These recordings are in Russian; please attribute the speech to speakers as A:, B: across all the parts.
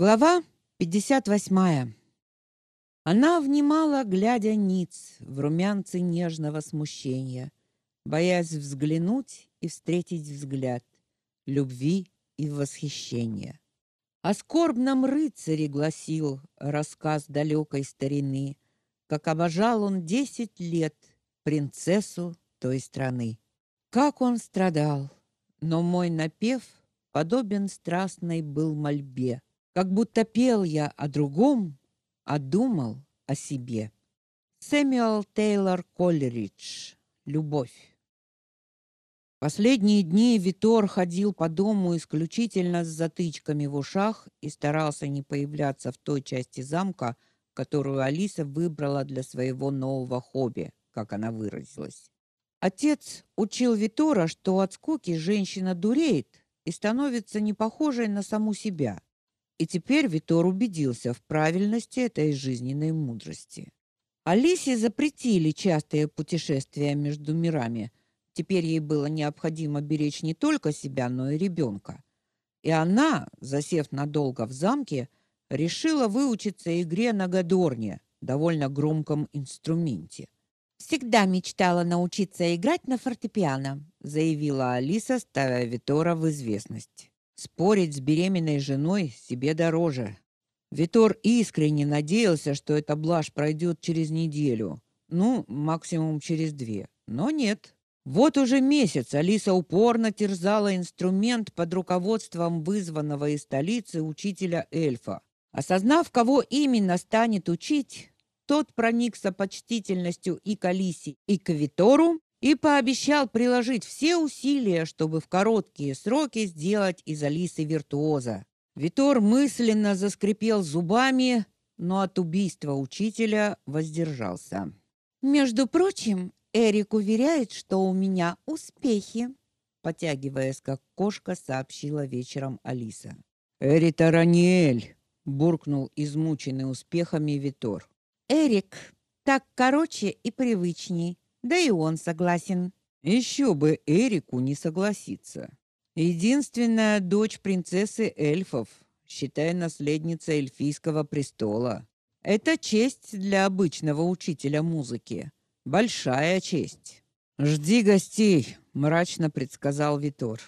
A: Глава 58. Она внимала, глядя ниц в румянце нежного смущения, боясь взглянуть и встретить взгляд любви и восхищения. О скорбном рыцаре гласил рассказ далекой старины, как обожал он десять лет принцессу той страны. Как он страдал, но мой напев подобен страстной был мольбе как будто пел я о другом, а думал о себе. Сэмюэл Тейлор Колеридж. Любовь. Последние дни Витор ходил по дому исключительно с затычками в ушах и старался не появляться в той части замка, которую Алиса выбрала для своего нового хобби, как она выразилась. Отец учил Витора, что от скуки женщина дуреет и становится не похожей на саму себя. И теперь Витор убедился в правильности этой жизненной мудрости. Алисе запретили частые путешествия между мирами. Теперь ей было необходимо беречь не только себя, но и ребенка. И она, засев надолго в замке, решила выучиться игре на гадорне, довольно громком инструменте. Всегда мечтала научиться играть на фортепиано, заявила Алиса, ставя Витора в известность. Спорить с беременной женой себе дороже. Витор искренне надеялся, что эта блажь пройдет через неделю, ну, максимум через две. Но нет. Вот уже месяц Алиса упорно терзала инструмент под руководством вызванного из столицы учителя эльфа. Осознав, кого именно станет учить, тот проникся почтительностью и к Алисе, и к Витору, и пообещал приложить все усилия, чтобы в короткие сроки сделать из Алисы виртуоза. Витор мысленно заскрипел зубами, но от убийства учителя воздержался. Между прочим, Эрик уверяет, что у меня успехи, потягиваясь как кошка, сообщила вечером Алиса. Эрик Раниэль, буркнул измученный успехами Витор. Эрик, так короче и привычней. Да и он согласен. Еще бы Эрику не согласиться. Единственная дочь принцессы эльфов, считая наследница эльфийского престола. Это честь для обычного учителя музыки. Большая честь. Жди гостей, мрачно предсказал Витор.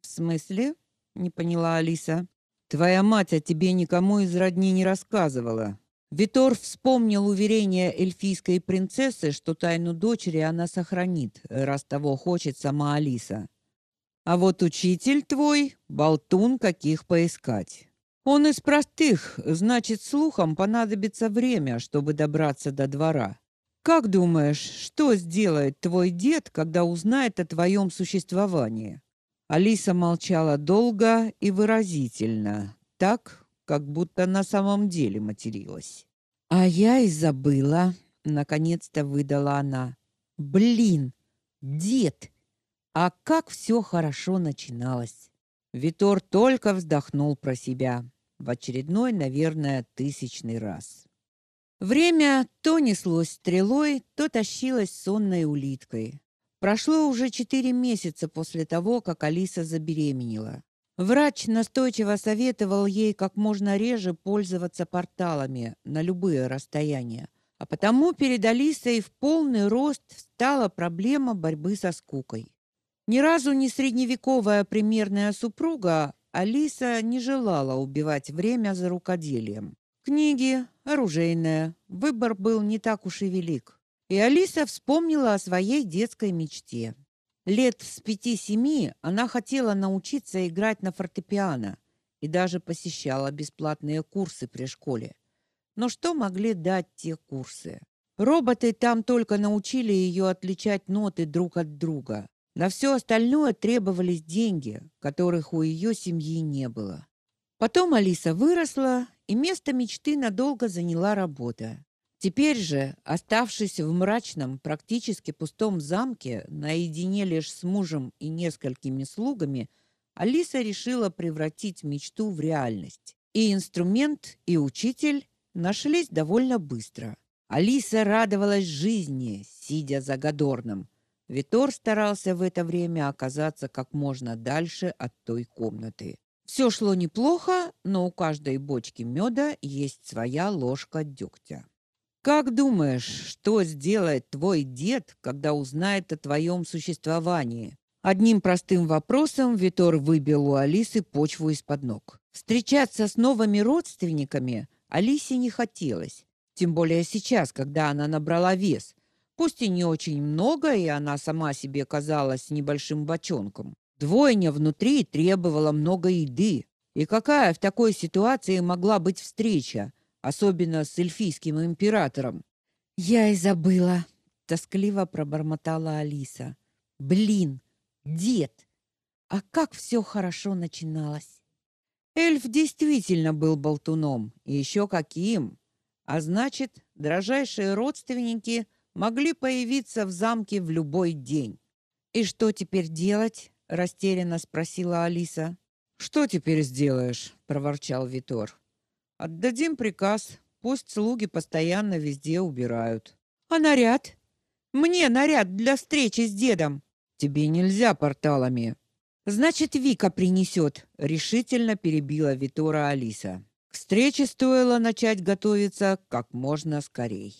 A: В смысле? не поняла Алиса. Твоя мать о тебе никому из родни не рассказывала. Витор вспомнил уверение эльфийской принцессы, что тайну дочери она сохранит, раз того хочет сама Алиса. А вот учитель твой болтун, каких поискать. Он из простых, значит, слухам понадобится время, чтобы добраться до двора. Как думаешь, что сделает твой дед, когда узнает о твоем существовании? Алиса молчала долго и выразительно, так, как будто на самом деле материлась. А я и забыла, наконец-то выдала она. Блин, дед. А как все хорошо начиналось. Витор только вздохнул про себя, в очередной, наверное, тысячный раз. Время то неслось стрелой, то тащилось сонной улиткой. Прошло уже четыре месяца после того, как Алиса забеременела. Врач настойчиво советовал ей как можно реже пользоваться порталами на любые расстояния. А потому перед Алисой в полный рост встала проблема борьбы со скукой. Ни разу не средневековая примерная супруга, Алиса не желала убивать время за рукоделием. Книги, оружейное, выбор был не так уж и велик. И Алиса вспомнила о своей детской мечте. Лет с пяти-семи она хотела научиться играть на фортепиано и даже посещала бесплатные курсы при школе. Но что могли дать те курсы? Роботы там только научили ее отличать ноты друг от друга. На все остальное требовались деньги, которых у ее семьи не было. Потом Алиса выросла, и место мечты надолго заняла работа. Теперь же, оставшись в мрачном, практически пустом замке, наедине лишь с мужем и несколькими слугами, Алиса решила превратить мечту в реальность. И инструмент, и учитель нашлись довольно быстро. Алиса радовалась жизни, сидя за Гадорном. Витор старался в это время оказаться как можно дальше от той комнаты. Все шло неплохо, но у каждой бочки меда есть своя ложка дегтя. Как думаешь, что сделает твой дед, когда узнает о твоем существовании? Одним простым вопросом Витор выбил у Алисы почву из-под ног. Встречаться с новыми родственниками Алисе не хотелось, тем более сейчас, когда она набрала вес. Пусть и не очень много, и она сама себе казалась небольшим бочонком. Двойня внутри требовала много еды. И какая в такой ситуации могла быть встреча, особенно с эльфийским императором? «Я и забыла», — тоскливо пробормотала Алиса. «Блин, дед! А как все хорошо начиналось!» Эльф действительно был болтуном, и еще каким! А значит, дрожайшие родственники могли появиться в замке в любой день. «И что теперь делать?» — растерянно спросила Алиса. «Что теперь сделаешь?» — проворчал Витор. «Отдадим приказ, пусть слуги постоянно везде убирают». «А наряд? Мне наряд для встречи с дедом!» «Тебе нельзя порталами». «Значит, Вика принесет», — решительно перебила Витора Алиса. К встрече стоило начать готовиться как можно скорей.